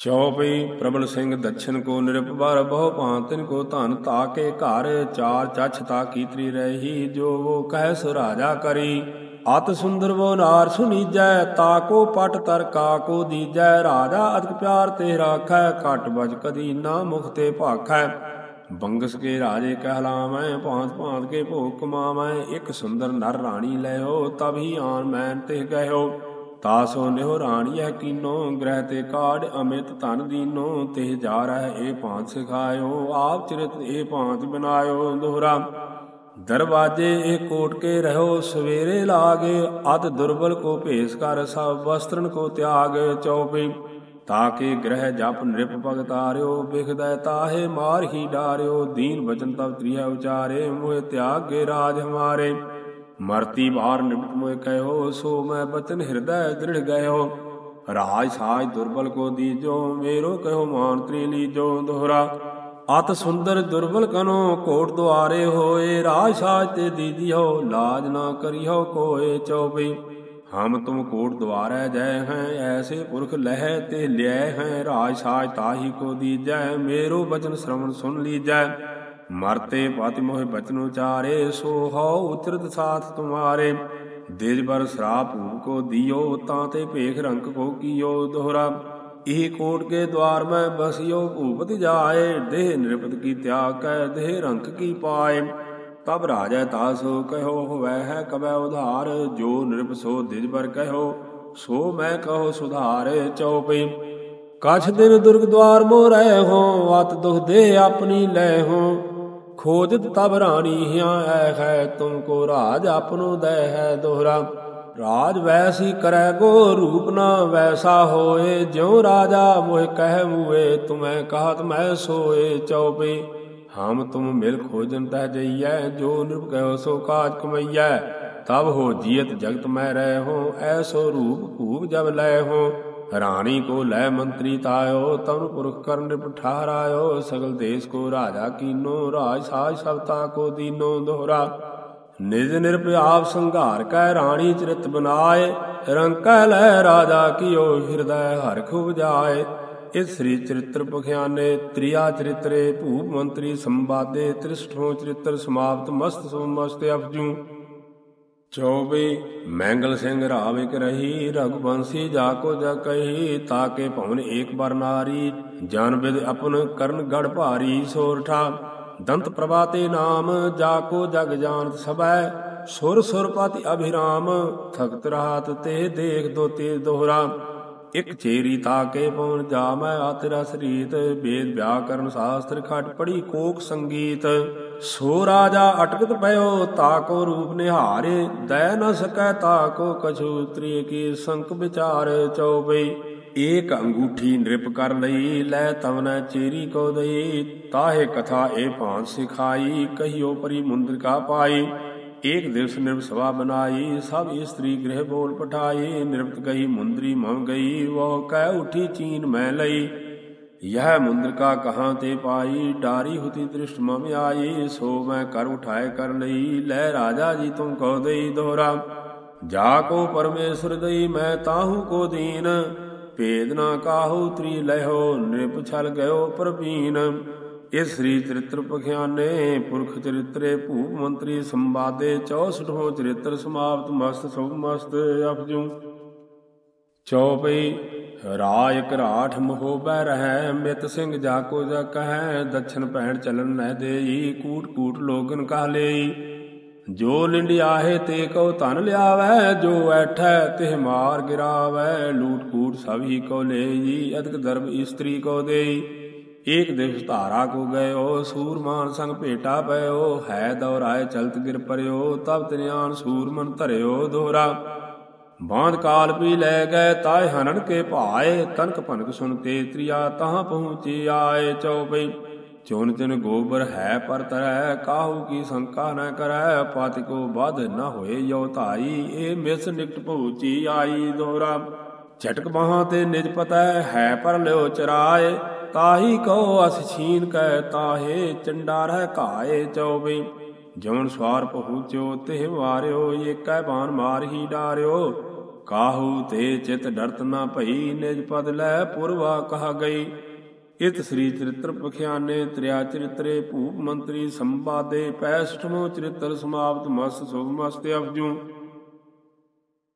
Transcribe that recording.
ਚੌਪਈ ਪ੍ਰਬਲ ਸਿੰਘ ਦਛਨ ਕੋ ਨਿਰਪਵਰ ਬਹੁ ਭਾਂਤਿਨ ਕੋ ਧਨ ਤਾਕੇ ਘਰ, ਚਾਰ ਚਛ ਤਾ ਕੀਤਰੀ ਰਹੀ, ਜੋ ਵੋ ਕਹਿ ਸੋ ਰਾਜਾ ਕਰੀ। ਅਤ ਸੁੰਦਰ ਵੋ ਨਾਰ ਸੁਨੀਜੈ ਤਾਕੋ ਪਟ ਤਰ ਕਾ ਕੋ ਦੀਜੈ। ਰਾਜਾ ਅਦਕ ਪਿਆਰ ਤੇ ਰਾਖੈ, ਘਟ ਬਜ ਕਦੀ ਨਾ ਮੁਖ ਤੇ ਭਾਖੈ। ਬੰਗਸ ਕੇ ਰਾਜੇ ਕਹਿਲਾਵੈ, ਭਾਂਤ ਭਾਂਤ ਕੇ ਭੋਗ ਕਮਾਵੈ। ਇੱਕ ਸੁੰਦਰ ਨਰ ਰਾਣੀ ਲੈਓ ਤਬ ਹੀ ਆਨ ਮੈਨ ਤੇ ਗਇਓ ਤਾਸੋ ਨਿਹੁ ਰਾਣੀਐ ਕੀਨੋ, ਗ੍ਰਹਿ ਤੇ ਕਾੜ ਅਮਿਤ ਧਨ ਦੀਨੋ, ਤੇ ਜਾ ਰਹਿ ਇਹ ਭਾਂਤ ਸਿਖਾਇਓ, ਆਪ ਚਰਿਤ ਇਹ ਭਾਂਤ ਬਨਾਇਓ ਦੋਹਰਾ। ਦਰਵਾਜੇ ਇਹ ਕੋਟ ਕੇ ਰਹੋ ਸਵੇਰੇ ਲਾਗੇ, ਅਤ ਦੁਰਬਲ ਕੋ ਭੇਸ ਕਰ, ਸਭ ਵਸਤਰਨ ਕੋ ਤਿਆਗ ਚਉਪਈ ਤਾਕੇ ਗ੍ਰਹਿ ਜਪ ਨਿਰਪ ਭਗਤਾਰਿਓ ਬਿਖਦੈ ਤਾਹੇ ਮਾਰ ਹੀ ਡਾਰਿਓ, ਦੀਨ ਬਚਨ ਤਬ ਤ੍ਰਿਆ ਉਚਾਰੇ, ਮੋਹਿ ਤਿਆਗੇ ਰਾਜ ਹਮਾਰੇ। ਮਰਤੀ ਬਾਰ ਨਿਮਟ ਮੋਇ ਕਹਿਓ, ਸੋ ਮੈਂ ਬਚਨ ਹਿਰਦੈ ਦ੍ਰਿੜ ਗਇਓ ਰਾਜ ਸਾਜ ਦੁਰਬਲ ਕੋ ਦੀਜੋ, ਮੇਰੋ ਕਹਿਓ ਮਾਨ ਤ੍ਰੀ ਲੀਜੋ ਦੋਹਰਾ। ਅਤ ਸੁੰਦਰ ਦੁਰਬਲ ਕਨੋ, ਕੋਟ ਦੁਆਰੇ ਹੋਏ, ਰਾਜ ਸਾਜ ਤੇ ਦੀਜਿਓ, ਲਾਜ ਨਾ ਕਰਿਓ ਕੋਏ ਚਉਪਈ ਹਮ ਤੁਮ ਕੋਟ ਦੁਆਰੈ ਜੈ ਹੈ, ਐਸੇ ਪੁਰਖ ਲਹਿ ਤੇ ਲਿਐ ਹੈ, ਰਾਜ ਸਾਜ ਤਾਹੀ ਕੋ ਦੀਜੈ, ਮੇਰੋ ਬਚਨ ਸ਼ਰਵਣ ਸੁਨ ਲੀਜੈ। ਮਰਤੇ ਪਤਿ ਮੋਹਿ ਬਚਨ ਉਚਾਰੇ ਸੋ ਹਉ ਉਚਰਤ ਸਾਥ ਤੁਮਾਰੇ। ਦੇਜ ਬਰ ਸਰਾਪ ਭੂਪ ਕੋ ਦਿਓ, ਤਾਂ ਤੇ ਭੇਖ ਰੰਕ ਕੋ ਕੀਓ ਦੋਹਰਾ। ਇਹ ਕੋਟ ਕੇ ਦਵਾਰ ਮੈਂ ਬਸਿਓ, ਭੂਪਤ ਜਾਏ। ਦੇਹ ਨਿਰਪਤ ਕੀ ਤਿਆਗ ਕੈ, ਦੇਹ ਰੰਕ ਕੀ ਪਾਏ। ਤਬ ਰਾਜੈ ਤਾਸੋ, ਕਹਿਓ ਹੋਵੈ ਹੈ ਕਬੈ ਉਧਾਰ। ਜੋ ਨਿਰਪ ਸੋ ਦਿਜ ਬਰ ਕਹਿਓ, ਸੋ ਮੈਂ ਕਹੋ ਸੁਧਾਰ ਚਉਪਈ ਕਛ ਦਿਨ ਦੁਰਗ ਦਵਾਰ ਮੋ ਰਹਿ ਹੋ ਅਤ ਦੁਖ ਦੇ ਆਪਣੀ ਲੈ ਹੋ। ਖੋਜਤ ਤਬ ਰਾਣੀ ਹਾਂ ਐ ਹੈ ਤੁਮ ਕੋ ਰਾਜ ਆਪਨੋ ਦੈ ਹੈ ਦੋਹਰਾ। ਰਾਜ ਵੈਸੀ ਕਰੈ ਗੋ ਰੂਪ ਨਾ ਵੈਸਾ ਹੋਏ, ਜਿਉ ਰਾਜਾ ਮੋਹਿ ਕਹਿ ਮੂਏ, ਤੁਮੈ ਕਹਤ ਮੈਂ ਸੋਏ ਚਉਪਈ ਹਮ ਤੁਮ ਮਿਲ ਖੋਜਨ ਤਹ ਜਈਐ, ਜੋ ਨਿਰਭ ਕਹਿਓ ਸੋ ਕਾਜ ਕਮਈਐ। ਤਬ ਹੋ ਜੀਤ ਜਗਤ ਮੈਂ ਰਹਿ ਹੋ, ਐਸੋ ਰੂਪ ਭੂਪ ਜਬ ਲੈ ਹੋ। ਰਾਣੀ ਕੋ ਲੈ ਮੰਤਰੀ ਤਾਇਓ, ਤਨ ਪੁਰਖ ਕਰਨ ਪਠਾਰਾਇਓ ਸਗਲ ਦੇਸ ਕੋ ਰਾਜਾ ਕੀਨੋ, ਰਾਜ ਸਾਜ ਸਬਤਾ ਕੋ ਦੀਨੋ ਦੋਹਰਾ। ਨਿਜ ਨਿਰਪ ਸੰਘਾਰ ਕੈ ਰਾਣੀ ਚਰਿਤ ਬਨਾਏ ਰੰਕੈ ਲੈ ਰਾਜਾ ਕੀਓ ਹਿਰਦੈ ਹਰ ਖੁਬ ਜਾਏ ਇਸ ਸ੍ਰੀ ਚਰਿਤ੍ਰ ਪਖਿਆਨੇ, ਤ੍ਰਿਆ ਚਰਿਤਰੇ, ਭੂਪ ਮੰਤਰੀ ਸੰਵਾਦੇ, ਤ੍ਰਿਸ਼ਠੋਂ ਚਰਿਤ੍ਰ ਸਮਾਪਤ, ਮਸਤ ਸੋ ਮਸਤ ਅਫਜੂ। ਚੌਬੀ ਮੈਂਗਲ ਸਿੰਘ ਰਾਵ ਇਕ ਰਹੀ ਰਗਵੰਸੀ ਜਾ ਕੋ ਜਾ ਕਹੀ ਤਾਕੇ ਭਵਨ ਏਕ ਬਰ ਨਾਰੀ, ਜਨ ਬਿਦ ਆਪਨ ਕਰਨ ਗੜ ਭਾਰੀ ਸੋਰਠਾ। ਦੰਤ ਪ੍ਰਭਾਤੇ ਨਾਮ, ਜਾ ਕੋ ਜਗ ਜਾਣਤ ਸਬੈ ਸੁਰ ਸੁਰ ਅਭਿਰਾਮ, ਥਕਤ ਰਾਤ ਤੇ ਦੇਖ ਦੋ ਤੇ ਦੋਹਰਾ। ਇਕ ਚੇਰੀ ਤਾਕੇ ਪਉਣ ਜਾਮੈ ਆਤਿ ਸਰੀਤ ਵੇਦ ਵਿਆਕਰਨ ਸ਼ਾਸਤਰ ਖਟ ਪੜੀ ਕੋਕ ਸੰਗੀਤ। ਸੋ ਰਾਜਾ ਅਟਕਤ ਪਇਓ, ਤਾਕੋ ਰੂਪ ਨਿਹਾਰੇ। ਦਇ ਨ ਸਕੈ ਤਾਕੋ ਕਛੂ, ਤ੍ਰਿ ਕੀ ਸੰਕ ਵਿਚਾਰ ਚਉਪਈ। ਏਕ ਅੰਗੂਠੀ ਨਿਰਪ ਕਰ ਲਈ, ਲੈ ਤਵਨੈ ਚੇਰੀ ਕੋ ਦਈ। ਤਾਹੇ ਕਥਾ ਏ ਭਾਂਤ ਸਿਖਾਈ, ਕਹੀਓ ਪਰੀ ਮੁੰਦਰਿਕਾ ਪਾਈ। ਏਕ ਦਿਵਸ ਨਿਰਭ ਸਵਾ ਬਨਾਈ, ਸਭ ਇਸਤਰੀ ਗ੍ਰਹਿ ਬੋਲ ਪਠਾਈ। ਨਿਰਪਤ ਗਈ ਮੁੰਦਰੀ ਮਮ ਗਈ, ਵੋ ਕਹਿ ਉਠੀ ਚੀਨ ਮੈਂ ਲਈ। यह मुंद्र का कहाँ ते पाई डारी हुती दृष्ट मम आई सो मैं कर उठाए कर लई लै राजा जी तुम कहो दई दोहरा जाको परमेश्वर दई मैं ताहू को दीन ਭੇਦ ਨਾ ਕਾਹੂ ਤ੍ਰੀ ਲਹਿਓ ਨਿਰਪ ਛਲ ਗਇਓ ਪ੍ਰਬੀਨ ਇਸ ਸ੍ਰੀ ਚਰਿਤ੍ਰ ਪਖਿਆਨੇ ਪੁਰਖ ਚਰਿਤਰੇ ਭੂਪ ਮੰਤਰੀ ਸੰਵਾਦੇ 64 ਚਰਿਤ੍ਰ ਸਮਾਪਤ ਮਸਤ ਸੁਭ ਮਸਤ ਅਪਜੂ ਚੌਪਈ ਰਾਜ ਘਰਾਠ ਮਹੋਬੈ ਰਹੈ, ਮਿਤ ਸਿੰਘ ਜਾ ਕੋ ਜਾ ਕਹੈ ਦਛਨ ਭੈਣ ਚਲਨ ਨਹਿ ਦੇਈ, ਕੂਟ ਕੂਟ ਲੋਗਨ ਕਹ ਲਈ। ਜੋ ਲਿੰਡਿਆਹੇ ਤੇ ਕਉ ਧਨ ਲਿਆਵੈ, ਜੋ ਐਠੈ ਤਿਹ ਮਾਰ ਗਿਰਾਵੈ, ਲੂਟ ਕੂਟ ਸਭ ਹੀ ਕੋ ਲੇਈ, ਅਦਕ ਦਰਬ ਇਸਤਰੀ ਕੋ ਦੇਈ। ਏਕ ਦਿਵਸ ਧਾਰਾ ਕੋ ਗਇਓ, ਸੂਰਮਾਨ ਸੰਗ ਭੇਟਾ ਪਇਓ, ਹੈ ਦੌਰਾਏ ਚਲਤ ਗਿਰ ਪਰਿਓ, ਤਬ ਤਨਿਆਨ ਸੂਰਮਨ ਧਰਿਓ ਦੋਰਾ। ਬਾਂਧ ਕਾਲ ਪੀ ਲੈ ਗਏ, ਤਾਏ ਹਨਨ ਕੇ ਭਾਏ ਤਨਕ ਭਨਕ ਸੁਨ ਤੇ ਤ੍ਰਿਆ ਤਹਾਂ ਪਹੁੰਚੀ ਆਏ ਚਉਪਈ ਚੁਨ ਤਿਨ ਗੋਬਰ ਹੈ ਪਰ ਤਰੈ, ਕਾਹੂ ਕੀ ਸੰਕਾ ਨ ਕਰੈ ਪਤਿ ਕੋ ਬਧ ਨ ਹੋਏ ਯੋ ਧਾਈ ਇਹ ਮਿਸ ਨਿਕਟ ਪਹੁੰਚੀ ਆਈ ਦੋਹਰਾ ਝਟਕ ਬਾਹਾਂ ਤੇ ਨਿਜ ਪਤੈ, ਹੈ ਪਰ ਲਿਓ ਚਰਾਏ, ਤਾਹੀ ਕੋ ਅਸ ਛੀਨ ਕੈ ਤਾਹੇ, ਚੰਡਾ ਰਹਿ ਘਾਏ ਚਉਬਈ ਜਵਨ ਸਵਾਰ ਪਹੁੰਚਿਓ ਤਿਹ ਵਾਰਿਓ, ਏਕੈ ਬਾਣ ਮਾਰ ਹੀ ਡਾਰਿਓ। ਕਾਹੂ ਤੇ ਚਿਤ ਡਰਤ ਨਾ ਭਈ, ਨਿਜ ਪਦ ਲੈ ਪੁਰਵਾ ਕਹਾ ਗਈ। ਇਤ ਸ੍ਰੀ ਚਰਿਤ੍ਰ ਪਖਿਆਨੇ, ਤ੍ਰਿਆ ਚਰਿਤਰੇ, ਭੂਪ ਮੰਤਰੀ ਸੰਵਾਦੇ ਪੈਸਠਮੋ ਚਰਿਤ੍ਰ ਸਮਾਪਤ ਮਸ ਸੁਭ ਮਸਤੇ ਅਫਜੂ